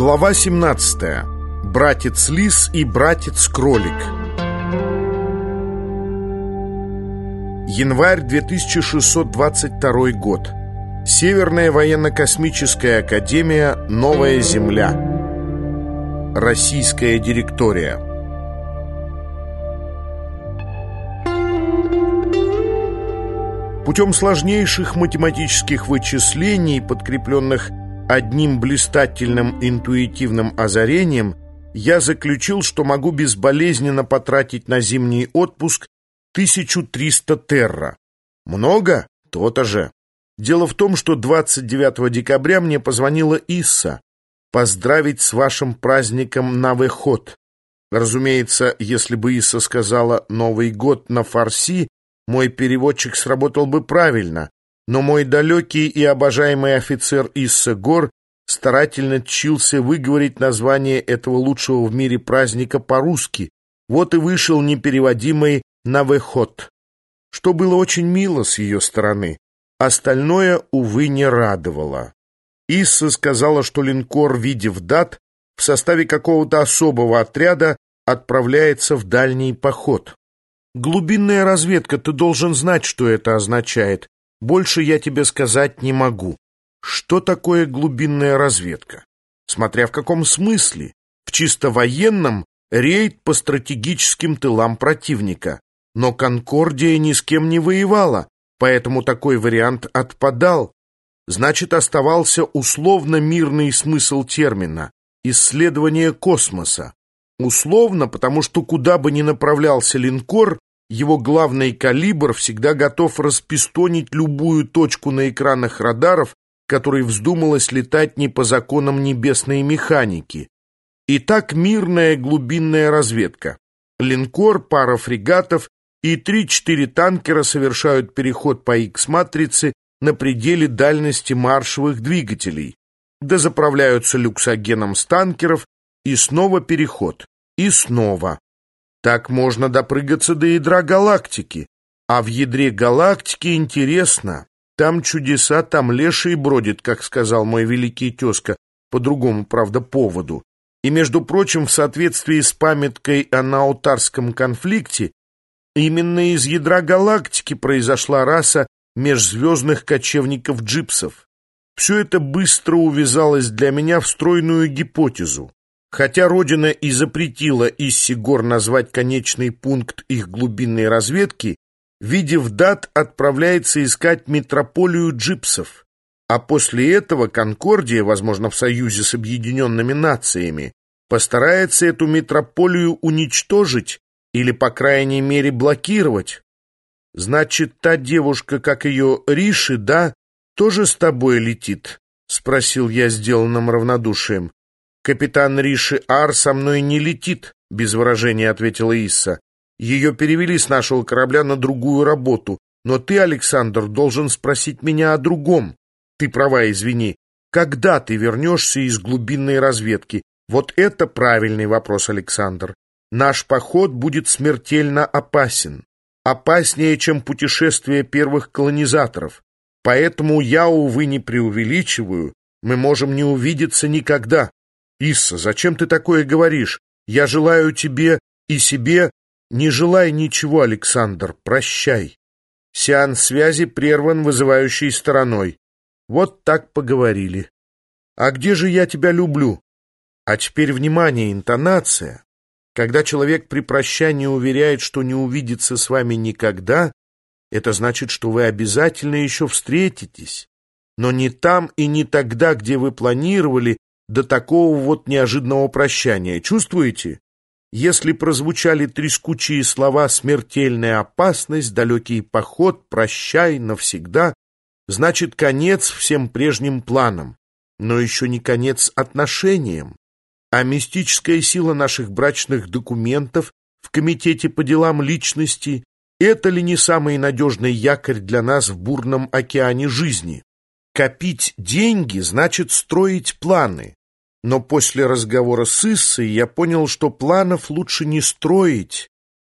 Глава 17. Братец Лис и братец Кролик. Январь 2622 год. Северная военно-космическая академия «Новая Земля». Российская директория. Путем сложнейших математических вычислений, подкрепленных одним блистательным интуитивным озарением я заключил, что могу безболезненно потратить на зимний отпуск 1300 терра. Много? То-то же. Дело в том, что 29 декабря мне позвонила Исса поздравить с вашим праздником на выход. Разумеется, если бы Исса сказала «Новый год» на фарси, мой переводчик сработал бы правильно, но мой далекий и обожаемый офицер Исса Гор старательно чился выговорить название этого лучшего в мире праздника по-русски, вот и вышел непереводимый «Навехот», что было очень мило с ее стороны. Остальное, увы, не радовало. Исса сказала, что линкор, видев дат, в составе какого-то особого отряда отправляется в дальний поход. Глубинная разведка, ты должен знать, что это означает. Больше я тебе сказать не могу. Что такое глубинная разведка? Смотря в каком смысле. В чисто военном рейд по стратегическим тылам противника. Но Конкордия ни с кем не воевала, поэтому такой вариант отпадал. Значит, оставался условно мирный смысл термина – исследование космоса. Условно, потому что куда бы ни направлялся линкор, его главный калибр всегда готов распистонить любую точку на экранах радаров, которой вздумалось летать не по законам небесной механики. И так мирная глубинная разведка. Линкор, пара фрегатов и три-четыре танкера совершают переход по X-матрице на пределе дальности маршевых двигателей, дозаправляются люксогеном с танкеров, и снова переход, и снова. Так можно допрыгаться до ядра галактики. А в ядре галактики интересно. Там чудеса, там леший бродит, как сказал мой великий тезка, по другому, правда, поводу. И, между прочим, в соответствии с памяткой о наутарском конфликте, именно из ядра галактики произошла раса межзвездных кочевников-джипсов. Все это быстро увязалось для меня в стройную гипотезу. Хотя Родина и запретила Иссигор назвать конечный пункт их глубинной разведки, видев дат, отправляется искать метрополию джипсов. А после этого Конкордия, возможно, в союзе с Объединенными Нациями, постарается эту метрополию уничтожить или, по крайней мере, блокировать. Значит, та девушка, как ее Риши, да, тоже с тобой летит? — спросил я сделанным равнодушием. «Капитан Риши Ар со мной не летит», — без выражения ответила Исса. «Ее перевели с нашего корабля на другую работу, но ты, Александр, должен спросить меня о другом. Ты права, извини. Когда ты вернешься из глубинной разведки? Вот это правильный вопрос, Александр. Наш поход будет смертельно опасен. Опаснее, чем путешествие первых колонизаторов. Поэтому я, увы, не преувеличиваю. Мы можем не увидеться никогда. «Исса, зачем ты такое говоришь? Я желаю тебе и себе...» «Не желай ничего, Александр, прощай». Сеанс связи прерван вызывающей стороной. Вот так поговорили. «А где же я тебя люблю?» А теперь, внимание, интонация. Когда человек при прощании уверяет, что не увидится с вами никогда, это значит, что вы обязательно еще встретитесь. Но не там и не тогда, где вы планировали, до такого вот неожиданного прощания. Чувствуете? Если прозвучали трескучие слова «смертельная опасность», «далекий поход», «прощай навсегда», значит конец всем прежним планам, но еще не конец отношениям. А мистическая сила наших брачных документов в Комитете по делам личности – это ли не самый надежный якорь для нас в бурном океане жизни? Копить деньги значит строить планы, но после разговора с Иссой я понял, что планов лучше не строить,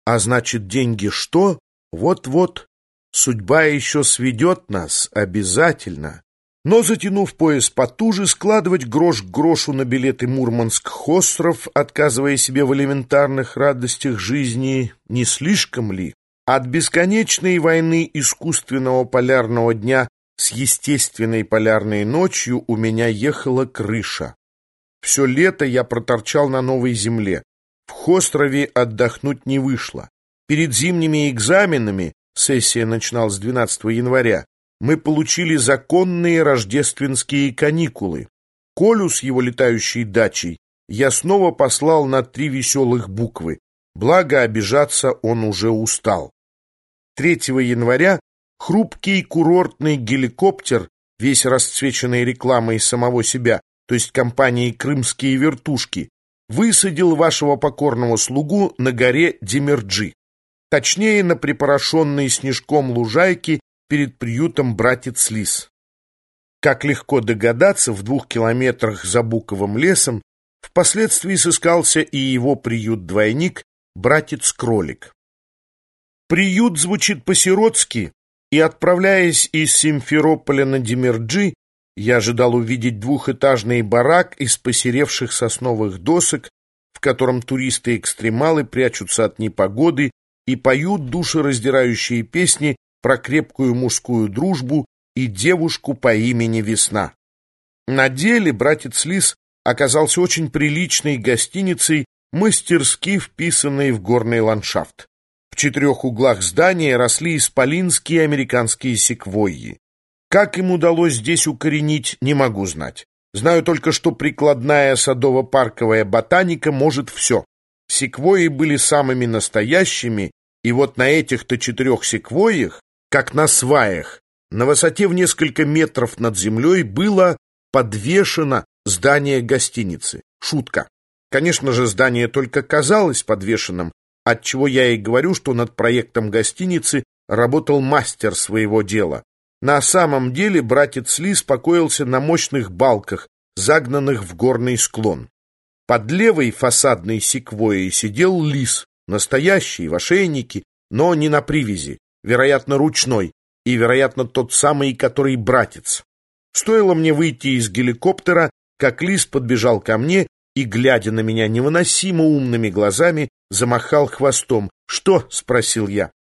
а значит, деньги что? Вот-вот, судьба еще сведет нас обязательно. Но, затянув пояс потуже, складывать грош к грошу на билеты Мурманск-Хосров, отказывая себе в элементарных радостях жизни, не слишком ли? От бесконечной войны искусственного полярного дня с естественной полярной ночью у меня ехала крыша. Все лето я проторчал на новой земле. В Хострове отдохнуть не вышло. Перед зимними экзаменами, сессия начиналась 12 января, мы получили законные рождественские каникулы. Колю с его летающей дачей я снова послал на три веселых буквы, благо обижаться он уже устал. 3 января хрупкий курортный геликоптер, весь расцвеченный рекламой самого себя, то есть компании «Крымские вертушки», высадил вашего покорного слугу на горе Демерджи, точнее на припорошенной снежком лужайке перед приютом братец Лис. Как легко догадаться, в двух километрах за Буковым лесом впоследствии сыскался и его приют-двойник, братец-кролик. Приют звучит по-сиротски, и, отправляясь из Симферополя на Демерджи, я ожидал увидеть двухэтажный барак из посеревших сосновых досок, в котором туристы-экстремалы прячутся от непогоды и поют душераздирающие песни про крепкую мужскую дружбу и девушку по имени Весна. На деле братец Лис оказался очень приличной гостиницей, мастерски вписанной в горный ландшафт. В четырех углах здания росли исполинские американские секвойи. Как им удалось здесь укоренить, не могу знать. Знаю только, что прикладная садово-парковая ботаника может все. Секвойи были самыми настоящими, и вот на этих-то четырех секвойях как на сваях, на высоте в несколько метров над землей было подвешено здание гостиницы. Шутка. Конечно же, здание только казалось подвешенным, отчего я и говорю, что над проектом гостиницы работал мастер своего дела. На самом деле братец Ли спокоился на мощных балках, загнанных в горный склон. Под левой фасадной секвойей сидел лис, настоящий, в ошейнике, но не на привязи вероятно, ручной, и, вероятно, тот самый, который братец. Стоило мне выйти из геликоптера, как лис подбежал ко мне и, глядя на меня невыносимо умными глазами, замахал хвостом. «Что?» — спросил я.